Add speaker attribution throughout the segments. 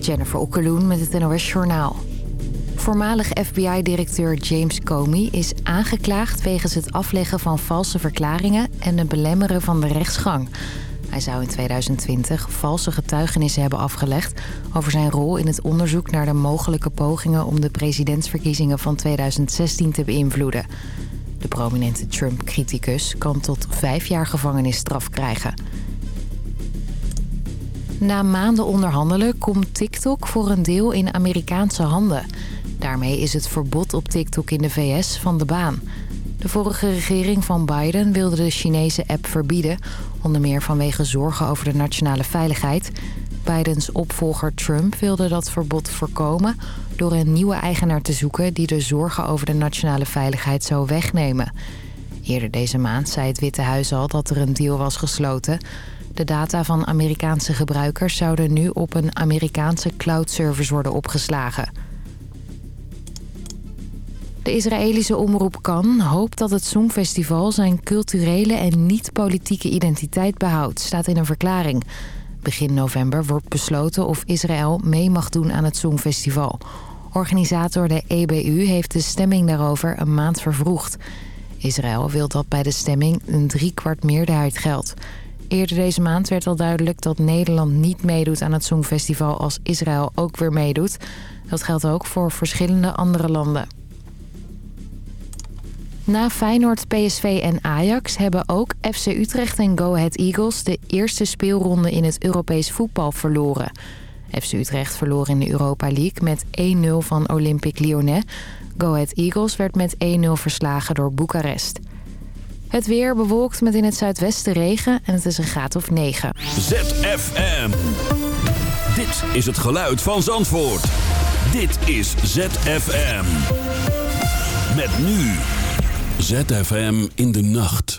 Speaker 1: Jennifer Okkeloen met het NOS Journaal. Voormalig FBI-directeur James Comey is aangeklaagd... wegens het afleggen van valse verklaringen en het belemmeren van de rechtsgang. Hij zou in 2020 valse getuigenissen hebben afgelegd... over zijn rol in het onderzoek naar de mogelijke pogingen... om de presidentsverkiezingen van 2016 te beïnvloeden. De prominente Trump-criticus kan tot vijf jaar gevangenisstraf krijgen... Na maanden onderhandelen komt TikTok voor een deel in Amerikaanse handen. Daarmee is het verbod op TikTok in de VS van de baan. De vorige regering van Biden wilde de Chinese app verbieden... onder meer vanwege zorgen over de nationale veiligheid. Bidens opvolger Trump wilde dat verbod voorkomen... door een nieuwe eigenaar te zoeken die de zorgen over de nationale veiligheid zou wegnemen. Eerder deze maand zei het Witte Huis al dat er een deal was gesloten... De data van Amerikaanse gebruikers zouden nu op een Amerikaanse cloud-service worden opgeslagen. De Israëlische omroep Kan hoopt dat het Songfestival zijn culturele en niet-politieke identiteit behoudt, staat in een verklaring. Begin november wordt besloten of Israël mee mag doen aan het Songfestival. Organisator de EBU heeft de stemming daarover een maand vervroegd. Israël wil dat bij de stemming een driekwart meerderheid geldt. Eerder deze maand werd al duidelijk dat Nederland niet meedoet aan het Songfestival als Israël ook weer meedoet. Dat geldt ook voor verschillende andere landen. Na Feyenoord, PSV en Ajax hebben ook FC Utrecht en Go Ahead Eagles... de eerste speelronde in het Europees voetbal verloren. FC Utrecht verloor in de Europa League met 1-0 van Olympique Lyonnais. Go Ahead Eagles werd met 1-0 verslagen door Boekarest. Het weer bewolkt met in het zuidwesten regen en het is een graad of 9.
Speaker 2: ZFM. Dit is het geluid van Zandvoort. Dit is ZFM. Met nu. ZFM in de nacht.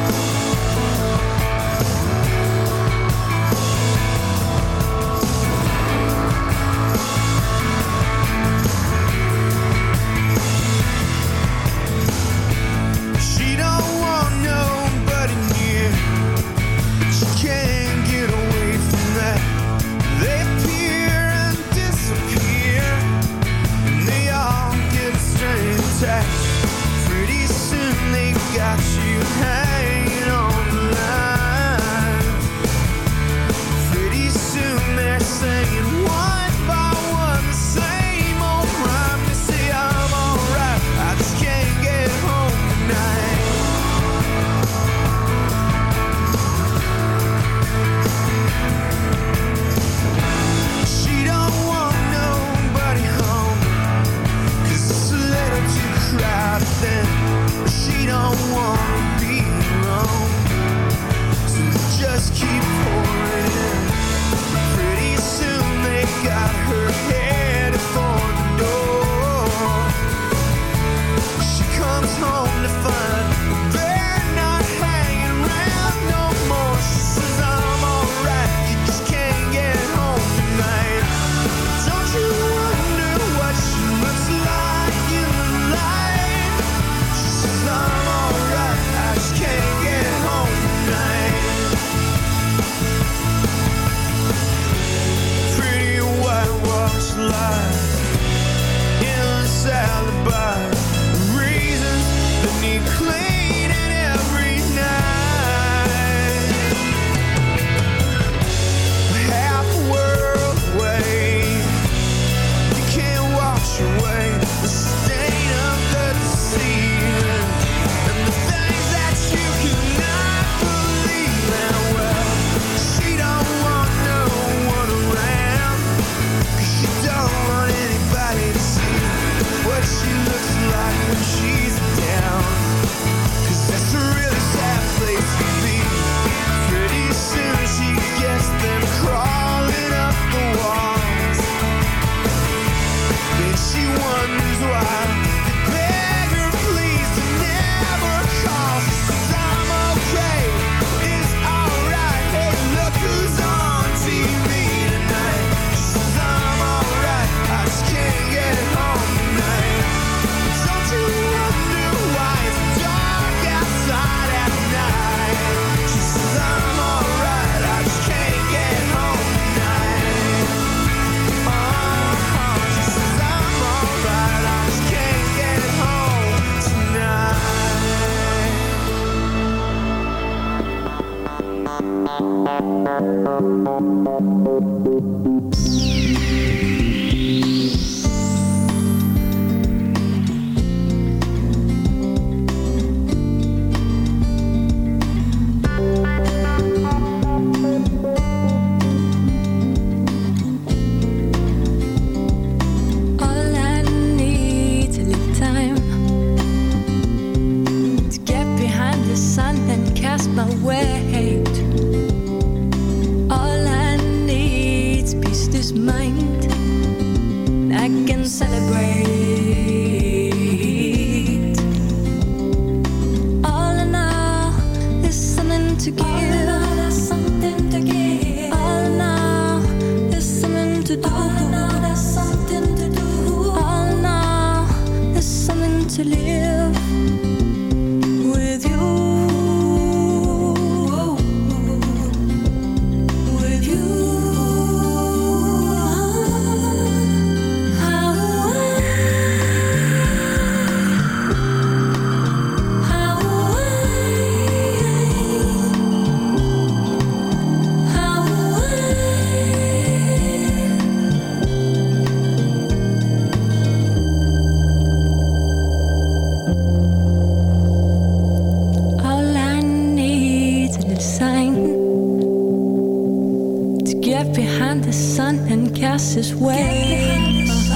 Speaker 3: sun and cast his waves.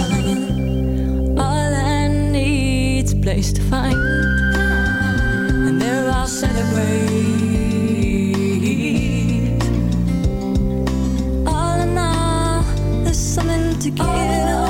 Speaker 3: All I need's a place to find, and there I'll celebrate. All in all, there's something to give.
Speaker 4: on.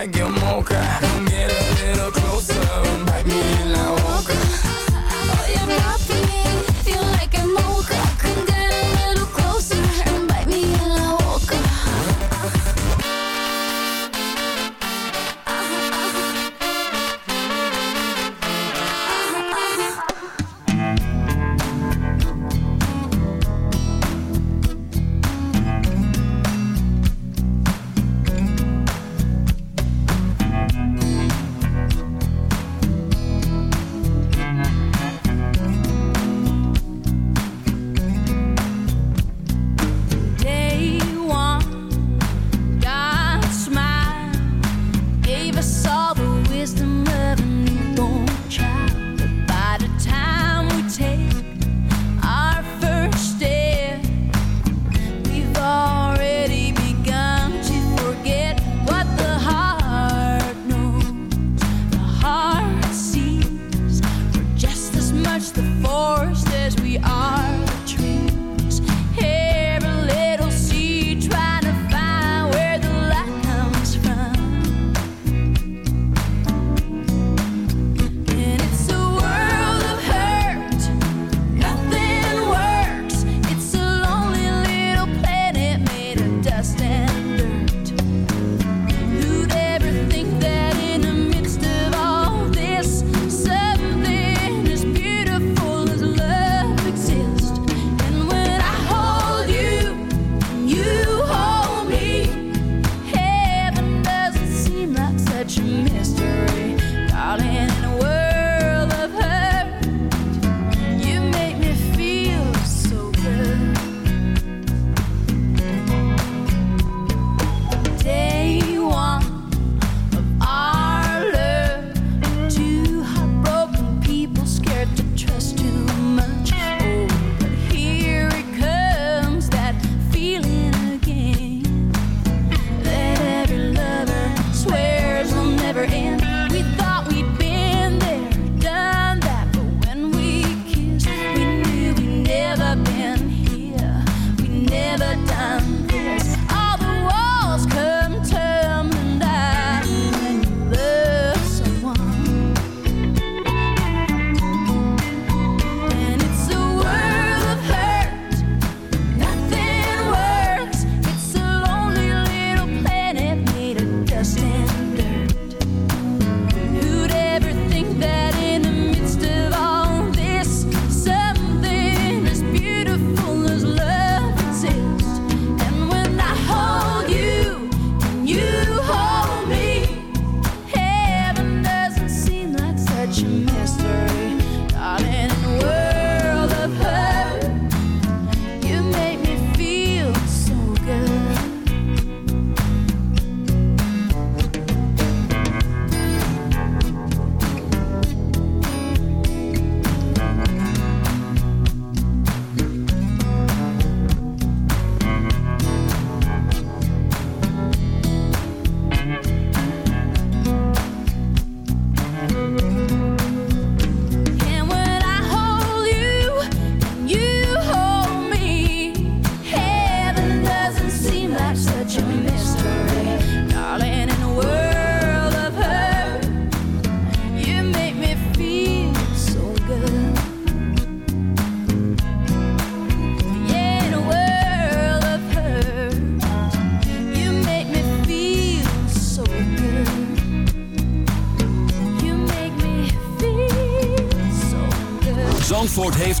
Speaker 4: Like
Speaker 5: your.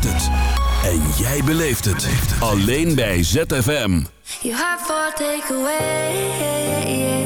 Speaker 2: heeft het. En jij beleeft het. Alleen bij ZFM.
Speaker 6: You have for takeaway.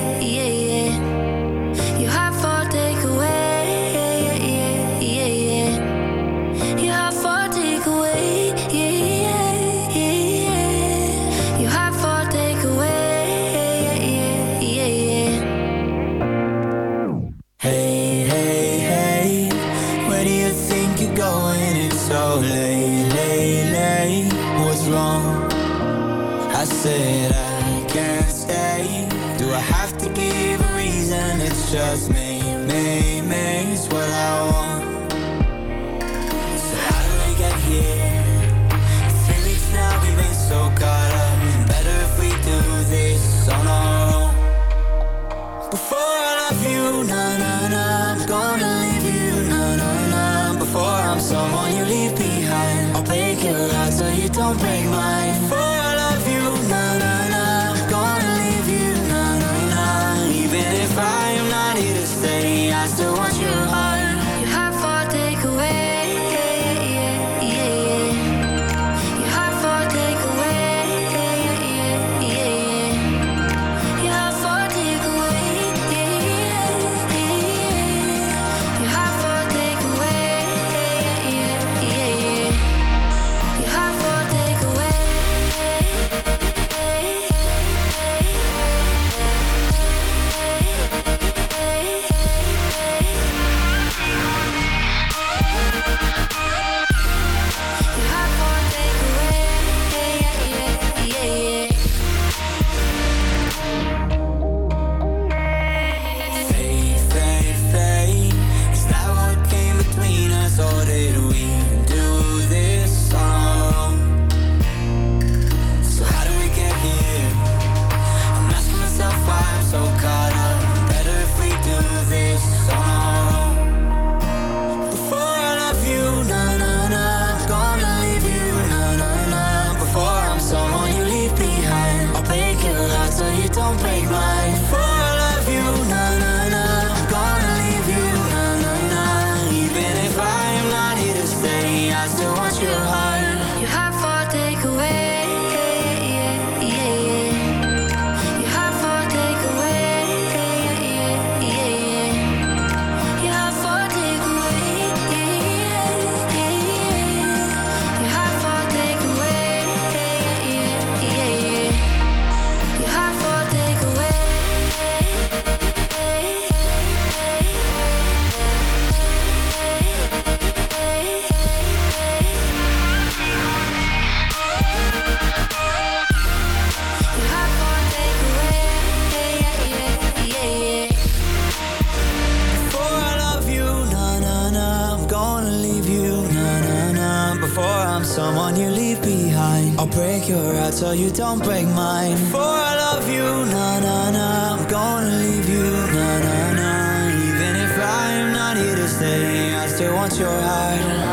Speaker 7: want your heart.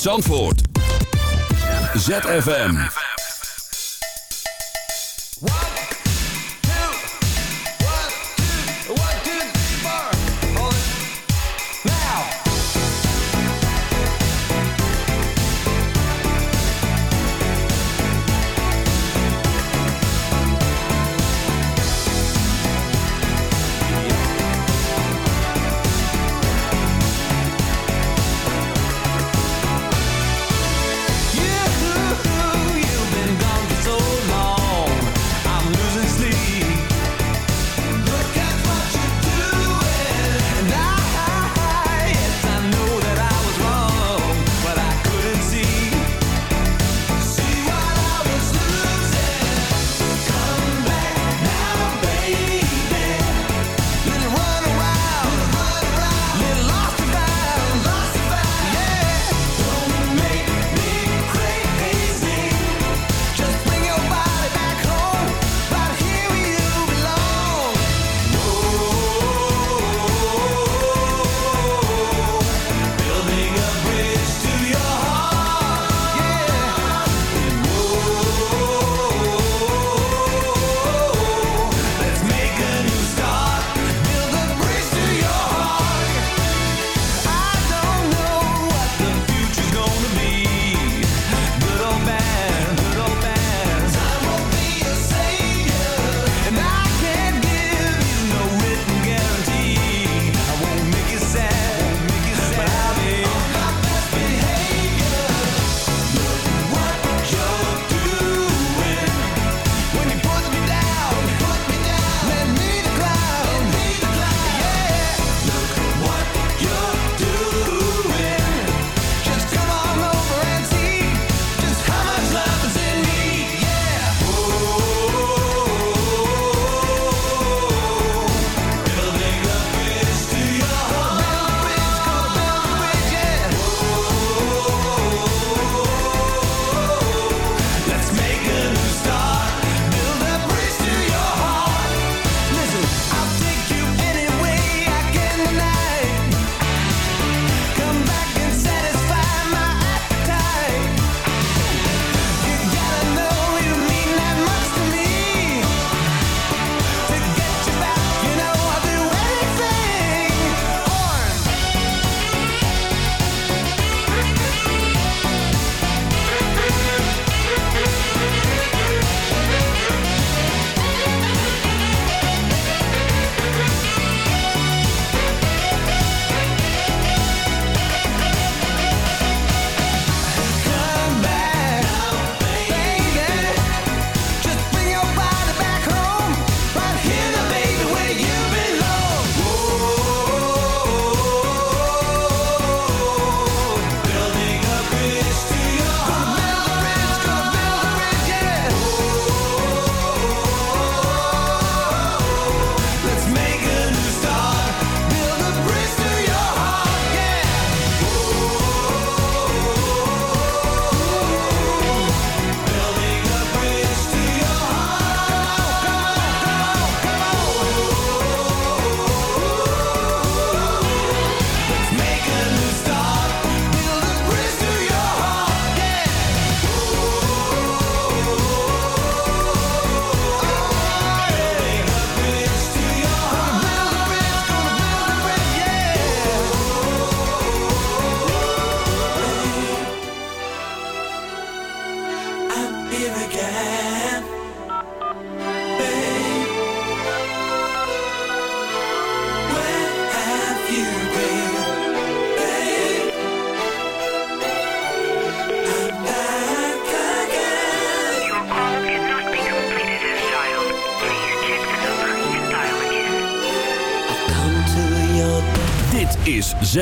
Speaker 8: Zandvoort. ZFM.